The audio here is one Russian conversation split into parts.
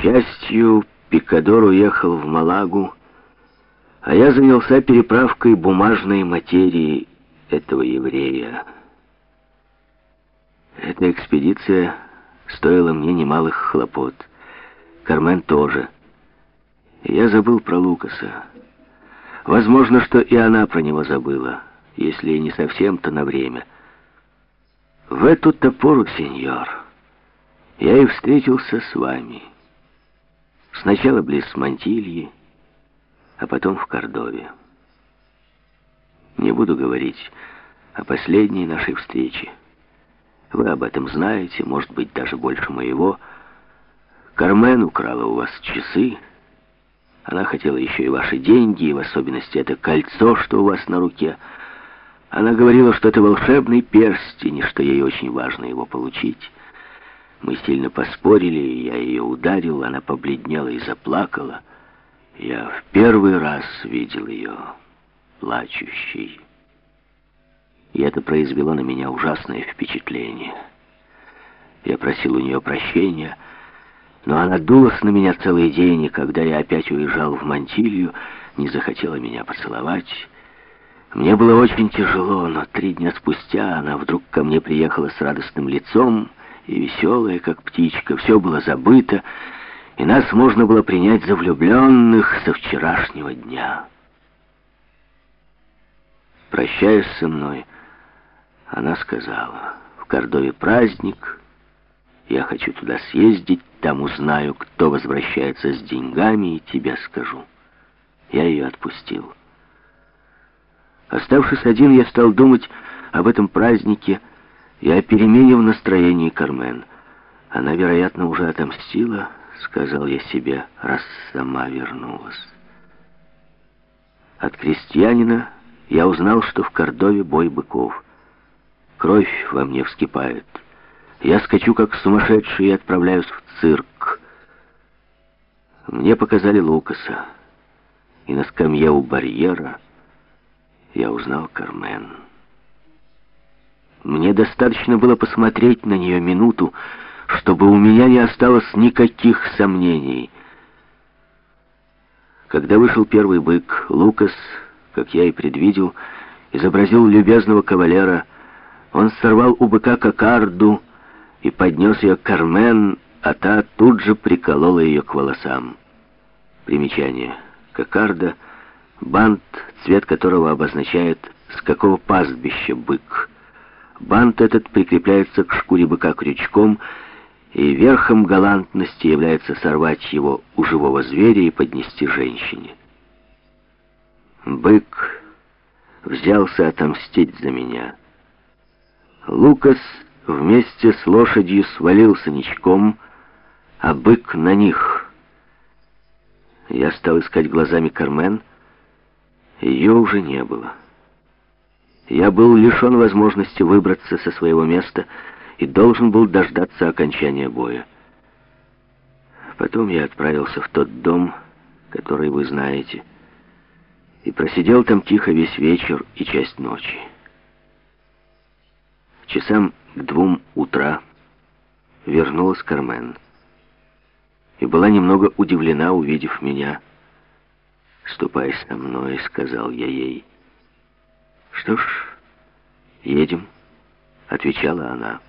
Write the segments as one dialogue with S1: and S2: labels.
S1: счастью, Пикадор уехал в Малагу, а я занялся переправкой бумажной материи этого еврея. Эта экспедиция стоила мне немалых хлопот. Кармен тоже. Я забыл про Лукаса. Возможно, что и она про него забыла, если не совсем, то на время. В эту-то пору, сеньор, я и встретился с вами. Сначала близ Мантильи, а потом в Кордове. Не буду говорить о последней нашей встрече. Вы об этом знаете, может быть, даже больше моего. Кармен украла у вас часы. Она хотела еще и ваши деньги, и в особенности это кольцо, что у вас на руке. Она говорила, что это волшебный перстень, и что ей очень важно его получить. Мы сильно поспорили, я ее ударил, она побледнела и заплакала. Я в первый раз видел ее плачущей. И это произвело на меня ужасное впечатление. Я просил у нее прощения, но она дулась на меня целый день, и когда я опять уезжал в Мантилью, не захотела меня поцеловать. Мне было очень тяжело, но три дня спустя она вдруг ко мне приехала с радостным лицом, и веселая, как птичка. Все было забыто, и нас можно было принять за влюбленных со вчерашнего дня. Прощаясь со мной, она сказала, «В Кордове праздник, я хочу туда съездить, там узнаю, кто возвращается с деньгами, и тебе скажу». Я ее отпустил. Оставшись один, я стал думать об этом празднике, и о перемене в настроении Кармен. Она, вероятно, уже отомстила, сказал я себе, раз сама вернулась. От крестьянина я узнал, что в Кордове бой быков. Кровь во мне вскипает. Я скачу, как сумасшедший, и отправляюсь в цирк. Мне показали Лукаса, и на скамье у барьера я узнал Кармен. Мне достаточно было посмотреть на нее минуту, чтобы у меня не осталось никаких сомнений. Когда вышел первый бык, Лукас, как я и предвидел, изобразил любезного кавалера. Он сорвал у быка кокарду и поднес ее к Кармен, а та тут же приколола ее к волосам. Примечание. Кокарда — бант, цвет которого обозначает, с какого пастбища бык — Бант этот прикрепляется к шкуре быка крючком, и верхом галантности является сорвать его у живого зверя и поднести женщине. Бык взялся отомстить за меня. Лукас вместе с лошадью свалился ничком, а бык на них. Я стал искать глазами Кармен, ее уже не было. Я был лишен возможности выбраться со своего места и должен был дождаться окончания боя. Потом я отправился в тот дом, который вы знаете, и просидел там тихо весь вечер и часть ночи. Часам к двум утра вернулась Кармен и была немного удивлена, увидев меня. «Ступай со мной», — сказал я ей. «Что ж, едем», — отвечала она.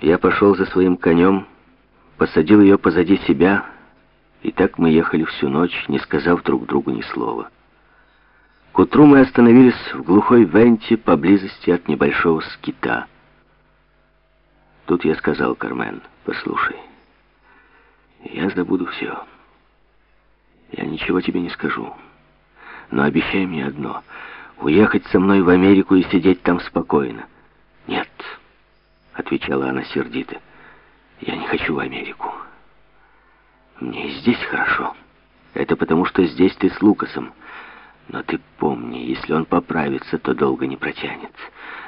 S1: Я пошел за своим конем, посадил ее позади себя, и так мы ехали всю ночь, не сказав друг другу ни слова. К утру мы остановились в глухой венте поблизости от небольшого скита. Тут я сказал Кармен, послушай, я забуду все. Я ничего тебе не скажу, но обещай мне одно — Уехать со мной в Америку и сидеть там спокойно. Нет, отвечала она сердито. Я не хочу в Америку. Мне здесь хорошо. Это потому, что здесь ты с Лукасом. Но ты помни, если он поправится, то долго не протянет.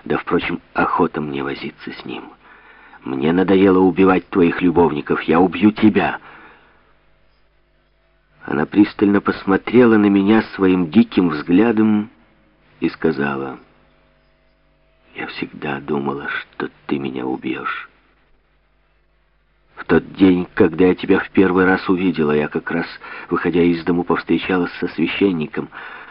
S1: Да, впрочем, охота мне возиться с ним. Мне надоело убивать твоих любовников. Я убью тебя. Она пристально посмотрела на меня своим диким взглядом, и сказала, «Я всегда думала, что ты меня убьешь». В тот день, когда я тебя в первый раз увидела, я как раз, выходя из дому, повстречалась со священником —